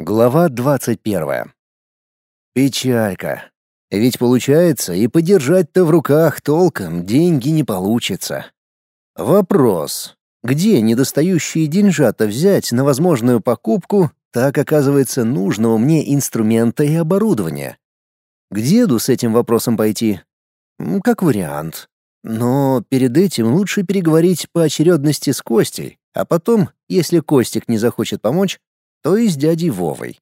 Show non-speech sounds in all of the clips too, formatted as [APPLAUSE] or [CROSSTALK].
Глава двадцать первая. Печалька. Ведь получается, и подержать-то в руках толком деньги не получится. Вопрос. Где недостающие деньжата взять на возможную покупку, так оказывается нужного мне инструмента и оборудования? К деду с этим вопросом пойти? Как вариант. Но перед этим лучше переговорить по очередности с Костей, а потом, если Костик не захочет помочь, то и с дядей Вовой.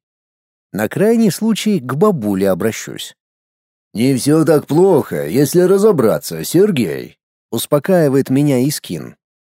На крайний случай к бабуле обращусь. «Не все так плохо, если разобраться, Сергей», — успокаивает меня Искин.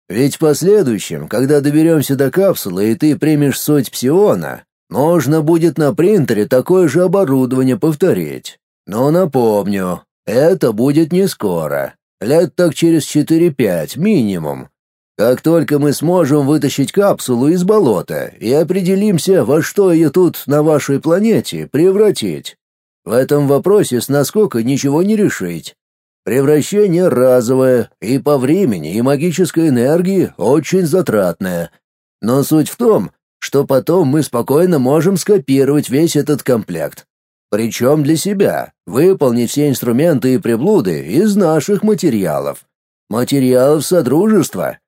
«Ведь в последующем, когда доберемся до капсулы и ты примешь суть псиона, можно будет на принтере такое же оборудование повторить. Но напомню, это будет не скоро. Лет так через 4-5 минимум. Как только мы сможем вытащить капсулу из болота и определимся, во что ее тут на вашей планете превратить. В этом вопросе с наскока ничего не решить. Превращение разовое и по времени, и магической энергии очень затратное. Но суть в том, что потом мы спокойно можем скопировать весь этот комплект. Причем для себя, выполнить все инструменты и приблуды из наших материалов. Материалов Содружества.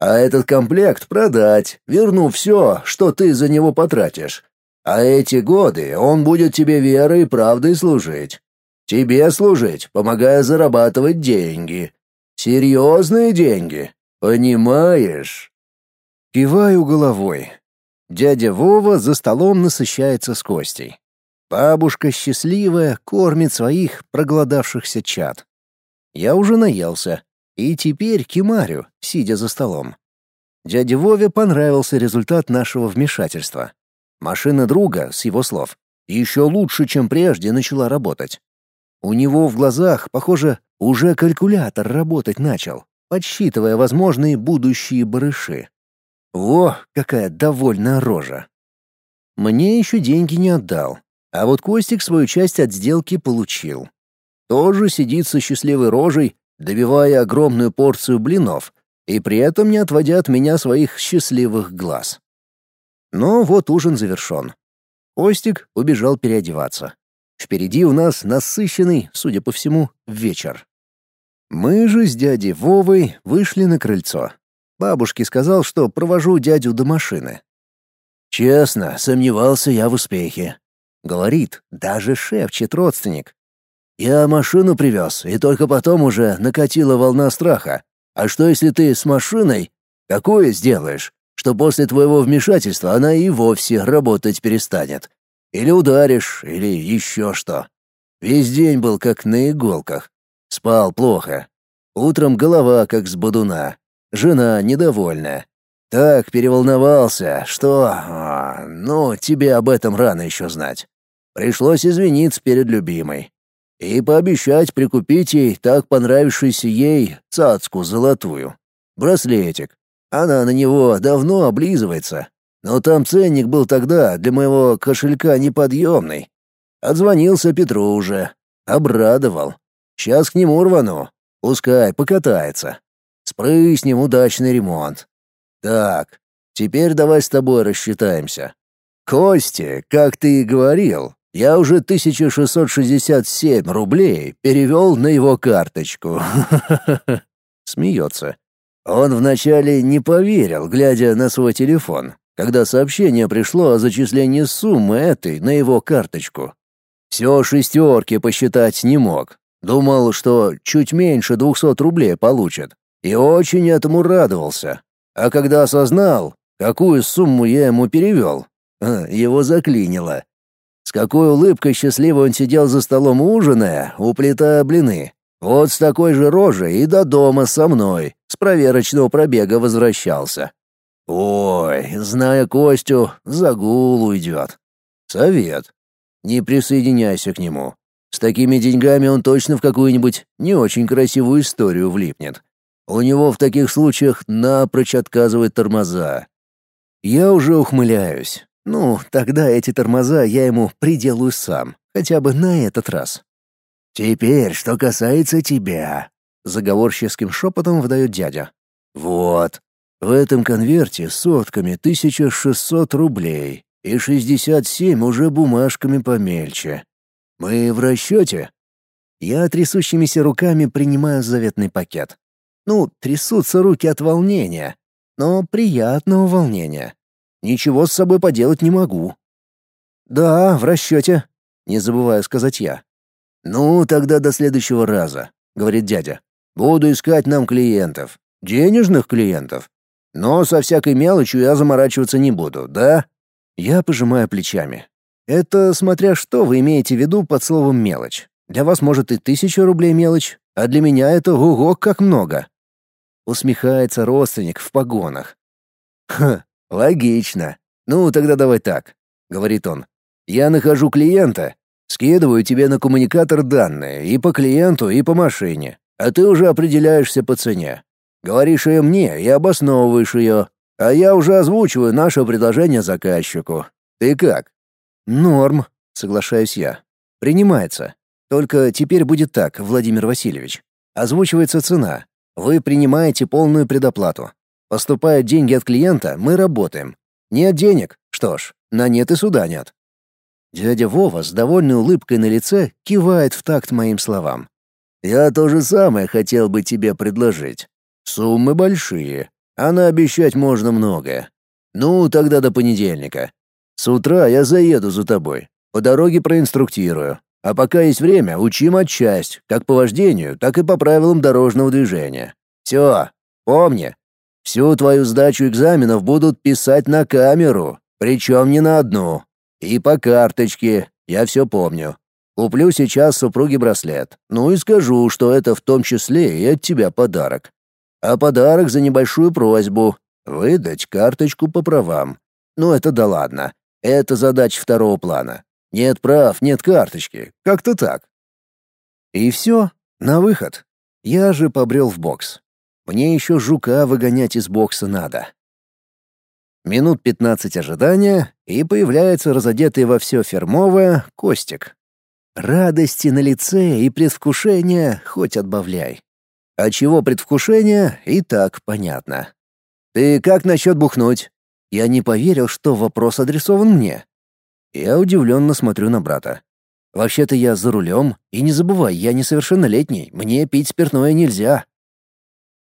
А этот комплект продать, вернув все, что ты за него потратишь. А эти годы он будет тебе верой и правдой служить. Тебе служить, помогая зарабатывать деньги. Серьезные деньги. Понимаешь? Киваю головой. Дядя Вова за столом насыщается с Костей. Бабушка счастливая кормит своих проголодавшихся чад. Я уже наелся, и теперь кимарю, сидя за столом. Дяде Вове понравился результат нашего вмешательства. Машина друга, с его слов, еще лучше, чем прежде, начала работать. У него в глазах, похоже, уже калькулятор работать начал, подсчитывая возможные будущие барыши. Во, какая довольная рожа. Мне еще деньги не отдал, а вот Костик свою часть от сделки получил. Тоже сидит со счастливой рожей, добивая огромную порцию блинов, и при этом не отводя от меня своих счастливых глаз. Но вот ужин завершен. Костик убежал переодеваться. Впереди у нас насыщенный, судя по всему, вечер. Мы же с дядей Вовой вышли на крыльцо. Бабушке сказал, что провожу дядю до машины. «Честно, сомневался я в успехе», — говорит, даже шепчет родственник. «Я машину привез, и только потом уже накатила волна страха. А что, если ты с машиной? Какое сделаешь? Что после твоего вмешательства она и вовсе работать перестанет. Или ударишь, или еще что. Весь день был как на иголках. Спал плохо. Утром голова как с бодуна. Жена недовольна. Так переволновался, что... А, ну, тебе об этом рано еще знать. Пришлось извиниться перед любимой. И пообещать прикупить ей так понравившуюся ей цацку золотую. Браслетик. Она на него давно облизывается. Но там ценник был тогда для моего кошелька неподъемный. Отзвонился Петру уже. Обрадовал. Сейчас к нему рвану. Пускай покатается. Спрыснем удачный ремонт. Так, теперь давай с тобой рассчитаемся. Кости, как ты и говорил, я уже 1667 рублей перевел на его карточку. [LAUGHS] Смеется. Он вначале не поверил, глядя на свой телефон, когда сообщение пришло о зачислении суммы этой на его карточку. Все шестерки посчитать не мог. Думал, что чуть меньше двухсот рублей получит и очень этому радовался. А когда осознал, какую сумму я ему перевел, [LAUGHS] его заклинило. С какой улыбкой счастливо он сидел за столом ужиная, уплетая блины. Вот с такой же рожей и до дома со мной, с проверочного пробега возвращался. Ой, зная Костю, загул уйдет. Совет. Не присоединяйся к нему. С такими деньгами он точно в какую-нибудь не очень красивую историю влипнет. У него в таких случаях напрочь отказывают тормоза. Я уже ухмыляюсь. Ну, тогда эти тормоза я ему приделаю сам, хотя бы на этот раз. Теперь, что касается тебя, заговорческим шепотом выдает дядя. Вот, в этом конверте сотками 1600 рублей. и 67 уже бумажками помельче. Мы в расчете?» Я трясущимися руками принимаю заветный пакет. Ну, трясутся руки от волнения, но приятного волнения. Ничего с собой поделать не могу. «Да, в расчете», — не забываю сказать я. «Ну, тогда до следующего раза», — говорит дядя. «Буду искать нам клиентов. Денежных клиентов. Но со всякой мелочью я заморачиваться не буду, да?» Я пожимаю плечами. Это смотря что вы имеете в виду под словом «мелочь». Для вас, может, и тысяча рублей мелочь, а для меня это ого как много. Усмехается родственник в погонах. Ха, логично. Ну, тогда давай так, говорит он. Я нахожу клиента, скидываю тебе на коммуникатор данные и по клиенту, и по машине, а ты уже определяешься по цене. Говоришь ее мне и обосновываешь ее, а я уже озвучиваю наше предложение заказчику. Ты как? Норм, соглашаюсь я. Принимается. Только теперь будет так, Владимир Васильевич. Озвучивается цена. Вы принимаете полную предоплату. Поступают деньги от клиента, мы работаем. Нет денег? Что ж, на нет и суда нет. Дядя Вова с довольной улыбкой на лице кивает в такт моим словам. «Я то же самое хотел бы тебе предложить. Суммы большие, а наобещать можно многое. Ну, тогда до понедельника. С утра я заеду за тобой. По дороге проинструктирую. А пока есть время, учим отчасть, как по вождению, так и по правилам дорожного движения. Все, помни, всю твою сдачу экзаменов будут писать на камеру, причем не на одну. И по карточке, я все помню. Куплю сейчас супруге браслет. Ну и скажу, что это в том числе и от тебя подарок. А подарок за небольшую просьбу — выдать карточку по правам. Ну это да ладно. Это задача второго плана. Нет прав, нет карточки. Как-то так. И все, на выход. Я же побрел в бокс. Мне еще жука выгонять из бокса надо. Минут пятнадцать ожидания, и появляется разодетый во все фермовое Костик. Радости на лице и предвкушение хоть отбавляй. А чего предвкушение, и так понятно. «Ты как насчет бухнуть?» Я не поверил, что вопрос адресован мне. Я удивленно смотрю на брата. Вообще-то я за рулем, и не забывай, я несовершеннолетний, мне пить спиртное нельзя.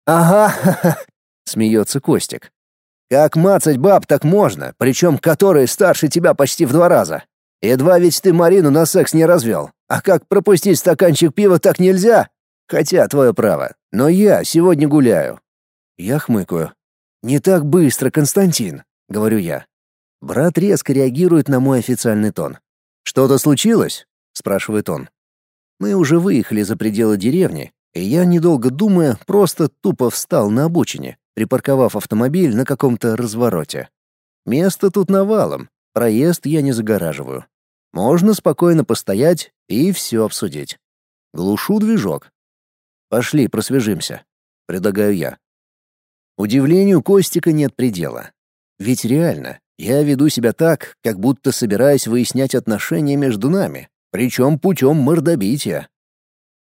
Ага, [LAUGHS] смеется Костик. Как мацать баб так можно, причем которые старше тебя почти в два раза. Едва ведь ты Марину на секс не развел. А как пропустить стаканчик пива так нельзя? Хотя твое право. Но я сегодня гуляю. Я хмыкаю. Не так быстро, Константин, говорю я. Брат резко реагирует на мой официальный тон. «Что-то случилось?» — спрашивает он. Мы уже выехали за пределы деревни, и я, недолго думая, просто тупо встал на обочине, припарковав автомобиль на каком-то развороте. Место тут навалом, проезд я не загораживаю. Можно спокойно постоять и все обсудить. Глушу движок. «Пошли, просвежимся», — предлагаю я. Удивлению Костика нет предела. Ведь реально, я веду себя так, как будто собираюсь выяснять отношения между нами, причем путем мордобития.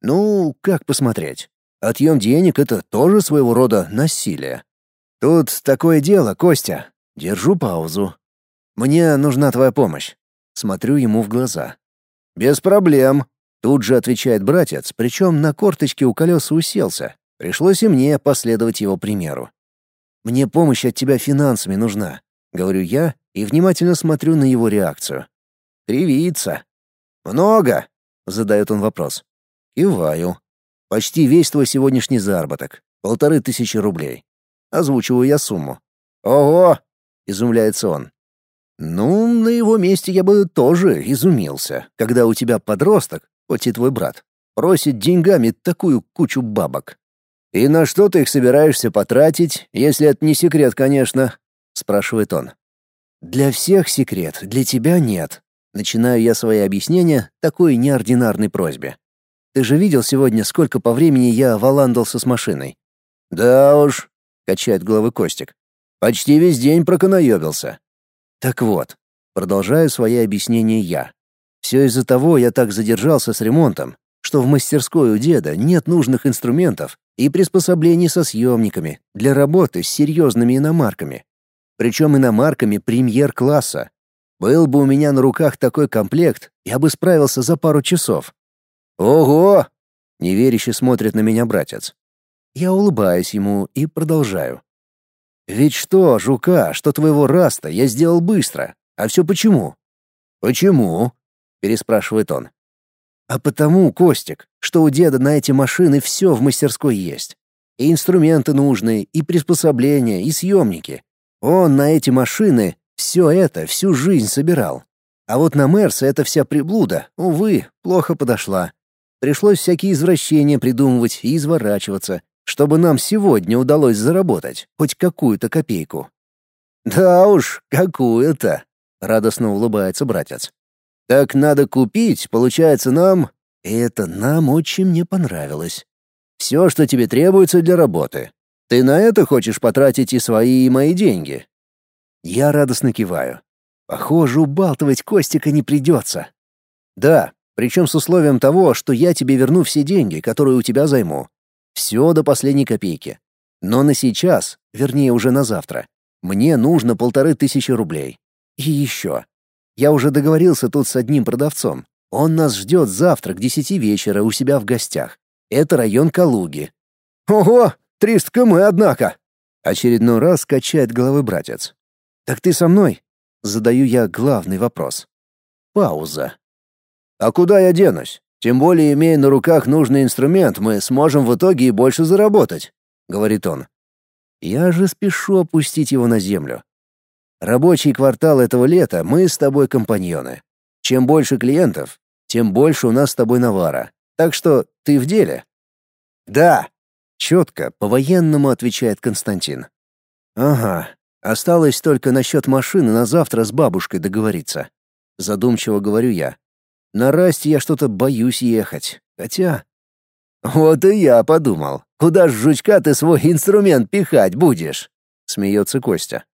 Ну, как посмотреть? Отъем денег — это тоже своего рода насилие. Тут такое дело, Костя. Держу паузу. Мне нужна твоя помощь. Смотрю ему в глаза. Без проблем. Тут же отвечает братец, причем на корточке у колеса уселся. Пришлось и мне последовать его примеру. Мне помощь от тебя финансами нужна говорю я и внимательно смотрю на его реакцию. Кривится. Много? задает он вопрос. Киваю. Почти весь твой сегодняшний заработок. Полторы тысячи рублей. Озвучиваю я сумму. Ого! изумляется он. Ну, на его месте я бы тоже изумился, когда у тебя подросток, хоть и твой брат, просит деньгами такую кучу бабок. И на что ты их собираешься потратить, если это не секрет, конечно? спрашивает он. Для всех секрет, для тебя нет. Начинаю я свои объяснения такой неординарной просьбе. Ты же видел сегодня, сколько по времени я валандался с машиной? Да уж, качает головой Костик. Почти весь день проконаёбился. Так вот, продолжаю свои объяснения я. Все из-за того я так задержался с ремонтом, что в мастерской у деда нет нужных инструментов и приспособлений со съемниками для работы с серьезными иномарками причем иномарками премьер-класса. Был бы у меня на руках такой комплект, я бы справился за пару часов. Ого! Неверяще смотрит на меня братец. Я улыбаюсь ему и продолжаю. Ведь что, жука, что твоего раста я сделал быстро. А все почему? Почему? переспрашивает он. А потому, Костик, что у деда на эти машины все в мастерской есть. И инструменты нужные, и приспособления, и съемники. Он на эти машины все это всю жизнь собирал. А вот на Мерса эта вся приблуда, увы, плохо подошла. Пришлось всякие извращения придумывать и изворачиваться, чтобы нам сегодня удалось заработать хоть какую-то копейку. «Да уж, какую-то!» — радостно улыбается братец. «Так надо купить, получается, нам...» это нам очень не понравилось. «Все, что тебе требуется для работы. Ты на это хочешь потратить и свои, и мои деньги?» Я радостно киваю. Похоже, убалтывать Костика не придется. «Да, причем с условием того, что я тебе верну все деньги, которые у тебя займу. Все до последней копейки. Но на сейчас, вернее уже на завтра, мне нужно полторы тысячи рублей. И еще. Я уже договорился тут с одним продавцом. Он нас ждет завтра к десяти вечера у себя в гостях. Это район Калуги. Ого, 300 км, однако. Очередной раз качает головой братец. Так ты со мной? Задаю я главный вопрос. Пауза. А куда я денусь? Тем более, имея на руках нужный инструмент, мы сможем в итоге и больше заработать», — говорит он. Я же спешу опустить его на землю. Рабочий квартал этого лета мы с тобой компаньоны. Чем больше клиентов, тем больше у нас с тобой навара. Так что ты в деле? Да, четко, по-военному отвечает Константин. Ага, осталось только насчет машины на завтра с бабушкой договориться. Задумчиво говорю я. На Расте я что-то боюсь ехать. Хотя... Вот и я подумал. Куда ж жучка ты свой инструмент пихать будешь? Смеется Костя.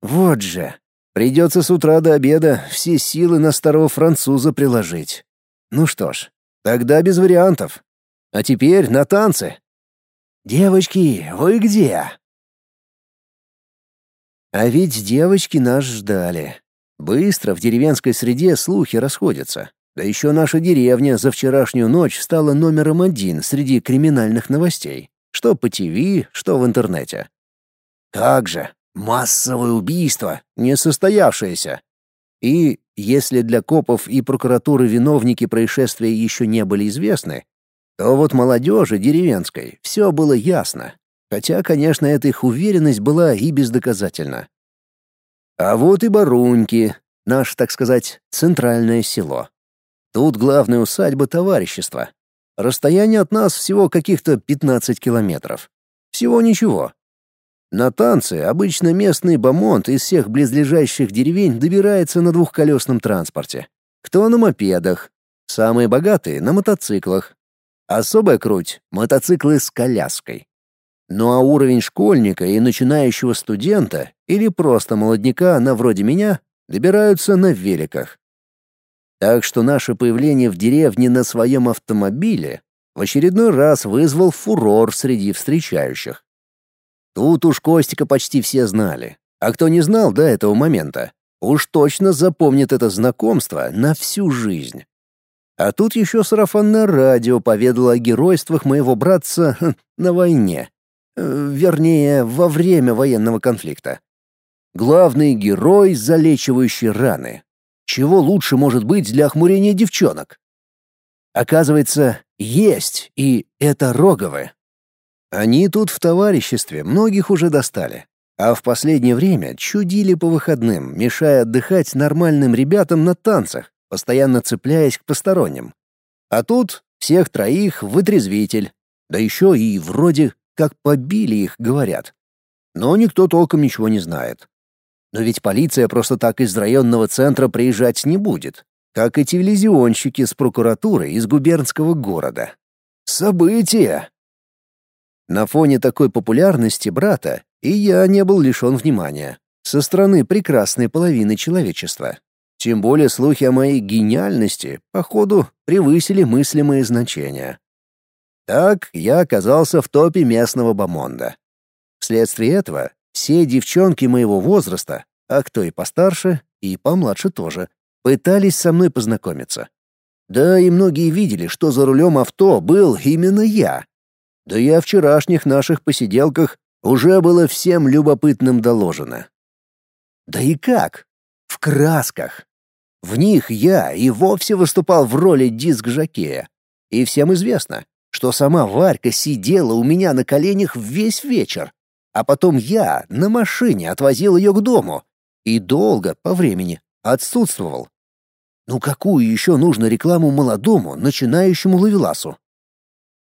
Вот же. Придется с утра до обеда все силы на старого француза приложить. Ну что ж, тогда без вариантов. А теперь на танцы. Девочки, вы где? А ведь девочки нас ждали. Быстро в деревенской среде слухи расходятся. Да еще наша деревня за вчерашнюю ночь стала номером один среди криминальных новостей, что по ТВ, что в интернете. Как же, массовое убийство, несостоявшееся. И если для копов и прокуратуры виновники происшествия еще не были известны, то вот молодежи деревенской все было ясно. Хотя, конечно, эта их уверенность была и бездоказательна. А вот и Баруньки, наше, так сказать, центральное село. Тут главная усадьба товарищества. Расстояние от нас всего каких-то 15 километров. Всего ничего. На танцы обычно местный бомонд из всех близлежащих деревень добирается на двухколесном транспорте. Кто на мопедах, самые богатые — на мотоциклах. Особая круть — мотоциклы с коляской. Ну а уровень школьника и начинающего студента или просто молодняка на вроде меня добираются на великах. Так что наше появление в деревне на своем автомобиле в очередной раз вызвал фурор среди встречающих. Тут уж Костика почти все знали, а кто не знал до этого момента, уж точно запомнит это знакомство на всю жизнь. А тут еще сарафанное радио поведало о геройствах моего братца [LAUGHS] хм, на войне. Э, вернее, во время военного конфликта. Главный герой, залечивающий раны. Чего лучше может быть для охмурения девчонок? Оказывается, есть, и это Роговы. Они тут в товариществе, многих уже достали. А в последнее время чудили по выходным, мешая отдыхать нормальным ребятам на танцах, постоянно цепляясь к посторонним. А тут всех троих вытрезвитель. Да еще и вроде как побили их, говорят. Но никто толком ничего не знает. Но ведь полиция просто так из районного центра приезжать не будет, как и телевизионщики с прокуратуры из губернского города. Событие! На фоне такой популярности брата и я не был лишен внимания со стороны прекрасной половины человечества. Тем более слухи о моей гениальности, походу, превысили мыслимые значения. Так я оказался в топе местного бомонда. Вследствие этого все девчонки моего возраста, а кто и постарше, и помладше тоже, пытались со мной познакомиться. Да и многие видели, что за рулем авто был именно я. Да и о вчерашних наших посиделках уже было всем любопытным доложено. Да и как? В красках. В них я и вовсе выступал в роли диск-жокея. И всем известно, что сама Варька сидела у меня на коленях весь вечер, а потом я на машине отвозил ее к дому и долго, по времени, отсутствовал. Ну какую еще нужно рекламу молодому, начинающему ловеласу?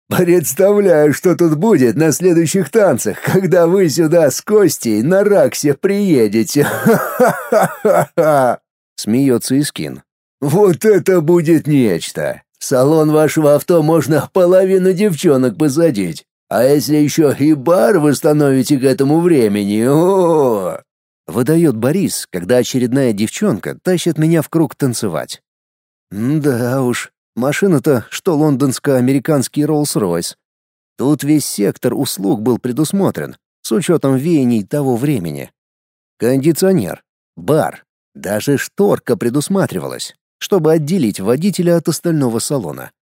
«Представляю, что тут будет на следующих танцах, когда вы сюда с Костей на Раксе приедете. [LAUGHS] Ха-ха-ха-ха!» Смеется Искин. «Вот это будет нечто! В салон вашего авто можно половину девчонок посадить. А если еще и бар восстановите к этому времени, о, Выдает Борис, когда очередная девчонка тащит меня в круг танцевать. Да уж, Машина-то, что лондонско-американский Роллс-Ройс. Тут весь сектор услуг был предусмотрен, с учетом веяний того времени. Кондиционер, бар, даже шторка предусматривалась, чтобы отделить водителя от остального салона.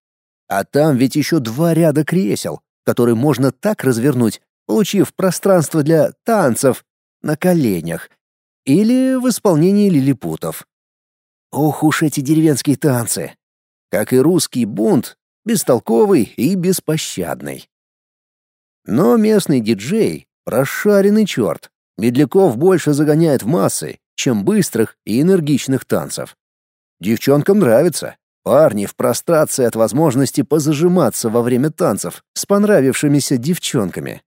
А там ведь еще два ряда кресел, которые можно так развернуть, получив пространство для танцев на коленях или в исполнении лилипутов. Ох уж эти деревенские танцы! как и русский бунт, бестолковый и беспощадный. Но местный диджей — прошаренный черт. Медляков больше загоняет в массы, чем быстрых и энергичных танцев. Девчонкам нравится. Парни в прострации от возможности позажиматься во время танцев с понравившимися девчонками.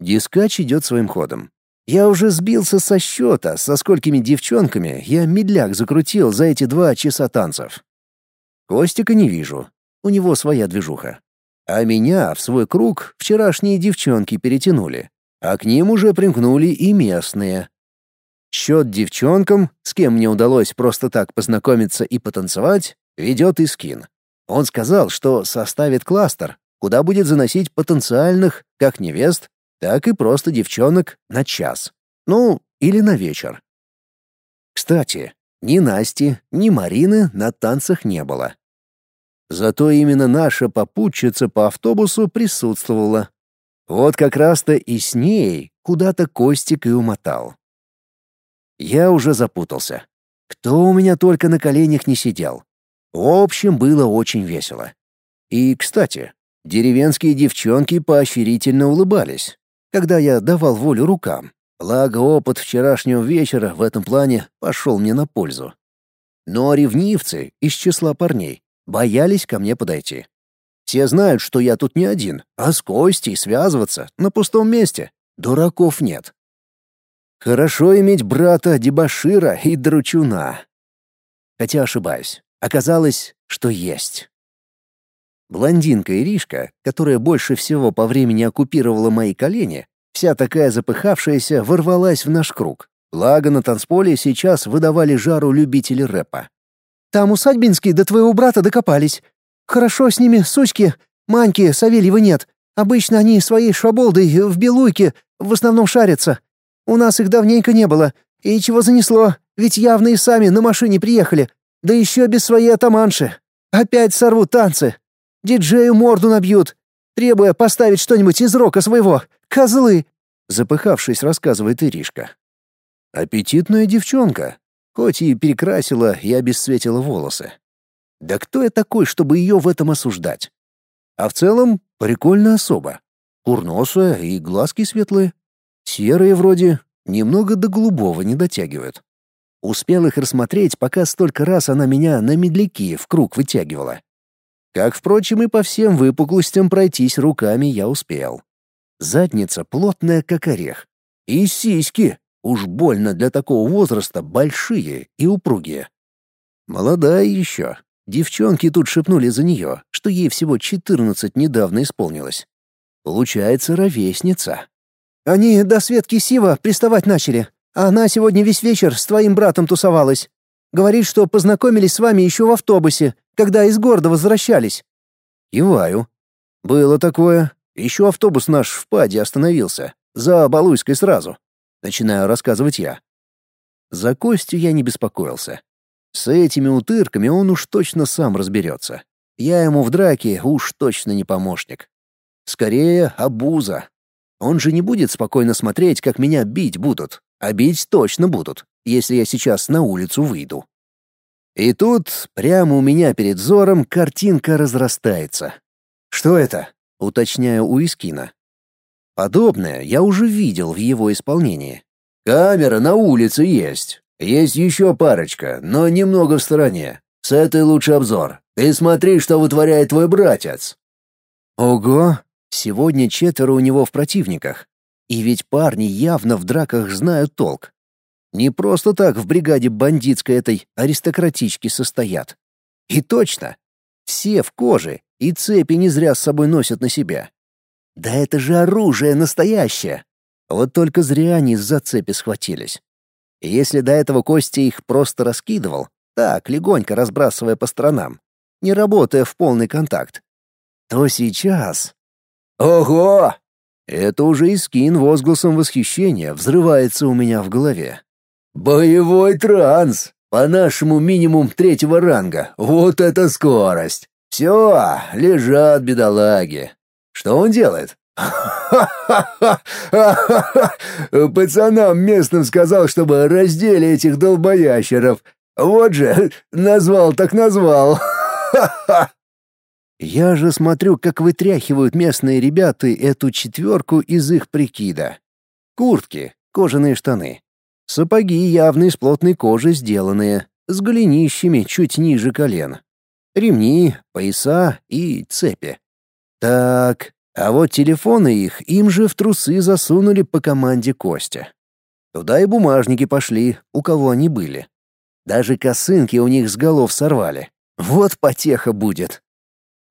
Дискач идет своим ходом. Я уже сбился со счета, со сколькими девчонками я медляк закрутил за эти два часа танцев. Костика не вижу. У него своя движуха. А меня в свой круг вчерашние девчонки перетянули, а к ним уже примкнули и местные. Счет девчонкам, с кем мне удалось просто так познакомиться и потанцевать, ведет Искин. Он сказал, что составит кластер, куда будет заносить потенциальных, как невест, так и просто девчонок на час. Ну, или на вечер. Кстати, ни Насти, ни Марины на танцах не было. Зато именно наша попутчица по автобусу присутствовала. Вот как раз-то и с ней куда-то Костик и умотал. Я уже запутался. Кто у меня только на коленях не сидел. В общем, было очень весело. И, кстати, деревенские девчонки поощрительно улыбались, когда я давал волю рукам. Благо, опыт вчерашнего вечера в этом плане пошел мне на пользу. Но ревнивцы из числа парней боялись ко мне подойти. Все знают, что я тут не один, а с Костей связываться на пустом месте. Дураков нет. Хорошо иметь брата дебошира и дручуна. Хотя ошибаюсь. Оказалось, что есть. Блондинка Иришка, которая больше всего по времени оккупировала мои колени, вся такая запыхавшаяся, ворвалась в наш круг. Благо на танцполе сейчас выдавали жару любители рэпа. Там усадьбинские до твоего брата докопались. Хорошо с ними сучки, Маньки, Савельева нет. Обычно они своей шаболдой в белуйке в основном шарятся. У нас их давненько не было. И чего занесло? Ведь явно и сами на машине приехали. Да еще без своей атаманши. Опять сорвут танцы. Диджею морду набьют, требуя поставить что-нибудь из рока своего. Козлы!» Запыхавшись, рассказывает Иришка. «Аппетитная девчонка, хоть и перекрасила и обесцветила волосы. Да кто я такой, чтобы ее в этом осуждать? А в целом, прикольная особа. Курносая и глазки светлые. Серые вроде, немного до голубого не дотягивают. Успел их рассмотреть, пока столько раз она меня на медляки в круг вытягивала. Как, впрочем, и по всем выпуклостям пройтись руками я успел. Задница плотная, как орех. И сиськи, Уж больно для такого возраста большие и упругие. Молодая еще. Девчонки тут шепнули за нее, что ей всего четырнадцать недавно исполнилось. Получается, ровесница. Они до Светки Сива приставать начали, она сегодня весь вечер с твоим братом тусовалась. Говорит, что познакомились с вами еще в автобусе, когда из города возвращались. Киваю. Было такое. Еще автобус наш в Паде остановился. За Балуйской сразу. Начинаю рассказывать я. За Костю я не беспокоился. С этими утырками он уж точно сам разберется. Я ему в драке уж точно не помощник. Скорее, обуза. Он же не будет спокойно смотреть, как меня бить будут. А бить точно будут, если я сейчас на улицу выйду. И тут, прямо у меня перед взором, картинка разрастается. «Что это?» — уточняю у Искина. Подобное я уже видел в его исполнении. «Камера на улице есть. Есть еще парочка, но немного в стороне. С этой лучше обзор. Ты смотри, что вытворяет твой братец». «Ого! Сегодня четверо у него в противниках. И ведь парни явно в драках знают толк. Не просто так в бригаде бандитской этой аристократички состоят. И точно. Все в коже, и цепи не зря с собой носят на себя. Да это же оружие настоящее. Вот только зря они за цепи схватились. Если до этого Костя их просто раскидывал, так, легонько разбрасывая по сторонам, не работая в полный контакт, то сейчас... Ого! Это уже и скин возгласом восхищения взрывается у меня в голове. «Боевой транс! По нашему минимум третьего ранга. Вот это скорость! Все, лежат бедолаги. Что он делает?» [LAUGHS] Пацанам местным сказал, чтобы раздели этих долбоящеров. Вот же, назвал так назвал. [LAUGHS] Я же смотрю, как вытряхивают местные ребята эту четверку из их прикида. Куртки, кожаные штаны, Сапоги явно из плотной кожи сделанные, с голенищами чуть ниже колен. Ремни, пояса и цепи. Так, а вот телефоны их им же в трусы засунули по команде Костя. Туда и бумажники пошли, у кого они были. Даже косынки у них с голов сорвали. Вот потеха будет.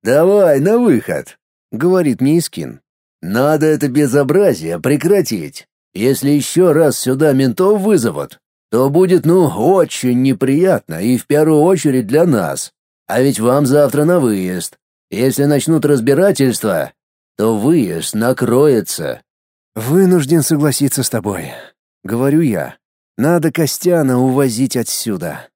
«Давай, на выход», — говорит мне Искин. «Надо это безобразие прекратить. Если еще раз сюда ментов вызовут, то будет, ну, очень неприятно и в первую очередь для нас. А ведь вам завтра на выезд. Если начнут разбирательства, то выезд накроется». «Вынужден согласиться с тобой», — говорю я. «Надо Костяна увозить отсюда».